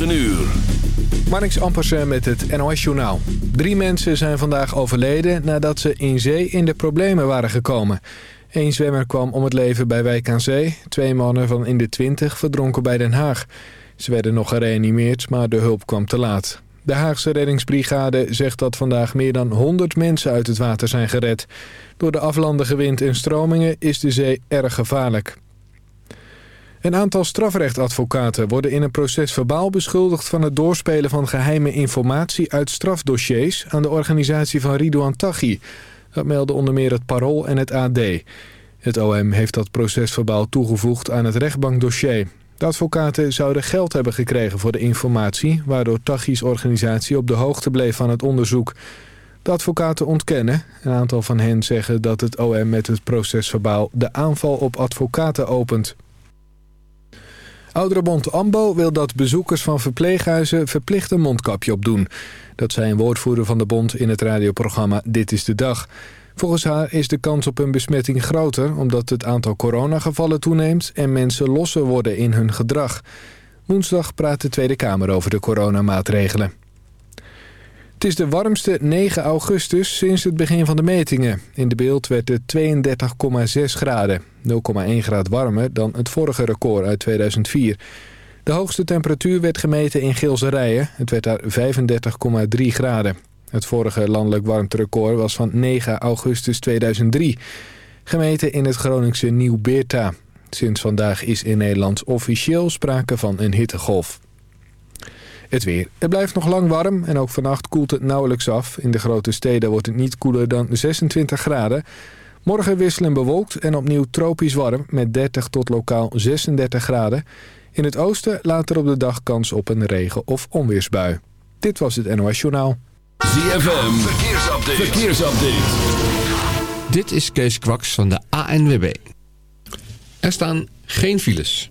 9 uur. Marnix Ampersen met het NOS-journaal. Drie mensen zijn vandaag overleden nadat ze in zee in de problemen waren gekomen. Eén zwemmer kwam om het leven bij Wijk aan Zee. Twee mannen van in de twintig verdronken bij Den Haag. Ze werden nog gereanimeerd, maar de hulp kwam te laat. De Haagse reddingsbrigade zegt dat vandaag meer dan 100 mensen uit het water zijn gered. Door de aflandige wind en stromingen is de zee erg gevaarlijk. Een aantal strafrechtadvocaten worden in een proces verbaal beschuldigd van het doorspelen van geheime informatie uit strafdossiers aan de organisatie van Ridouan Taghi. Dat melden onder meer het Parool en het AD. Het OM heeft dat procesverbaal toegevoegd aan het rechtbankdossier. De advocaten zouden geld hebben gekregen voor de informatie... waardoor Taghi's organisatie op de hoogte bleef van het onderzoek. De advocaten ontkennen. Een aantal van hen zeggen dat het OM met het procesverbaal... de aanval op advocaten opent. Ouderenbond AMBO wil dat bezoekers van verpleeghuizen verplicht een mondkapje opdoen. Dat zei een woordvoerder van de bond in het radioprogramma Dit is de Dag. Volgens haar is de kans op een besmetting groter... omdat het aantal coronagevallen toeneemt en mensen losser worden in hun gedrag. Woensdag praat de Tweede Kamer over de coronamaatregelen. Het is de warmste 9 augustus sinds het begin van de metingen. In de beeld werd het 32,6 graden. 0,1 graad warmer dan het vorige record uit 2004. De hoogste temperatuur werd gemeten in Geelserijen. Het werd daar 35,3 graden. Het vorige landelijk warmterecord was van 9 augustus 2003. Gemeten in het Groningse Nieuw-Beerta. Sinds vandaag is in Nederland officieel sprake van een hittegolf. Het weer. Het blijft nog lang warm en ook vannacht koelt het nauwelijks af. In de grote steden wordt het niet koeler dan 26 graden. Morgen wisselen bewolkt en opnieuw tropisch warm met 30 tot lokaal 36 graden. In het oosten later op de dag kans op een regen- of onweersbui. Dit was het NOS Journaal. ZFM, verkeersupdate. verkeersupdate. Dit is Kees Kwaks van de ANWB. Er staan geen files.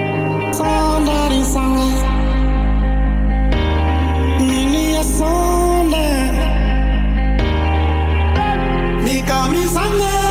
Sunday.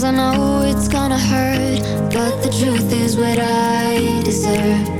At times I know it's gonna hurt, but the truth is what I deserve.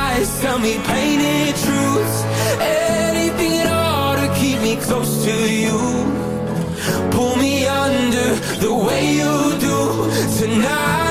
tell me painted truths. Anything at all to keep me close to you. Pull me under the way you do. Tonight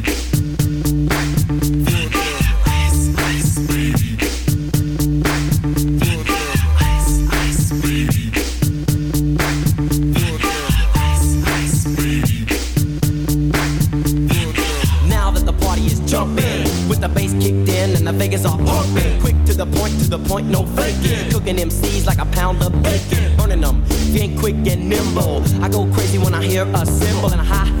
the point, no faking. Cooking MCs like a pound of bacon. Burning them, ain't quick and nimble. I go crazy when I hear a cymbal and a hi hat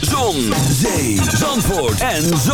Zon, zee, zandvoort en zomerhits.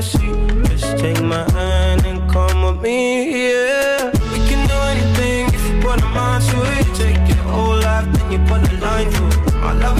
the Just take my hand and come with me, yeah. We can do anything if you put a mind to it. Take your whole life, then you put a line through My love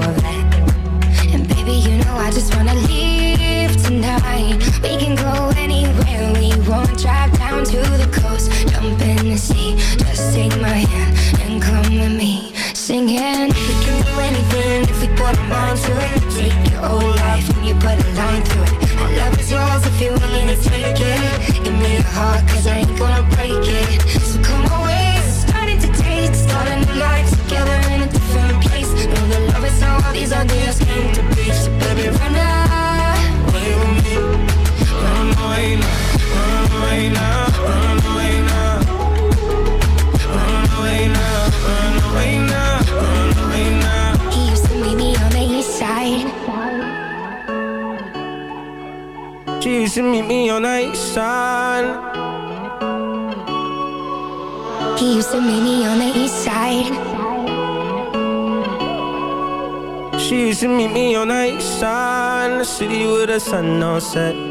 Gonna break it. So come away, starting to taste, starting to life together these ideas came to be. So baby, away with me. Run away now, run away now, run away now Run away now, run away now, run away now He used to meet me on the east side. She used to meet me on the east side He used to meet me on the east side. She used meet me on the east in the city with the sun on set.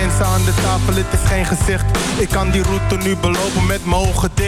mensen aan de tafel, het is geen gezicht. Ik kan die route nu belopen met mijn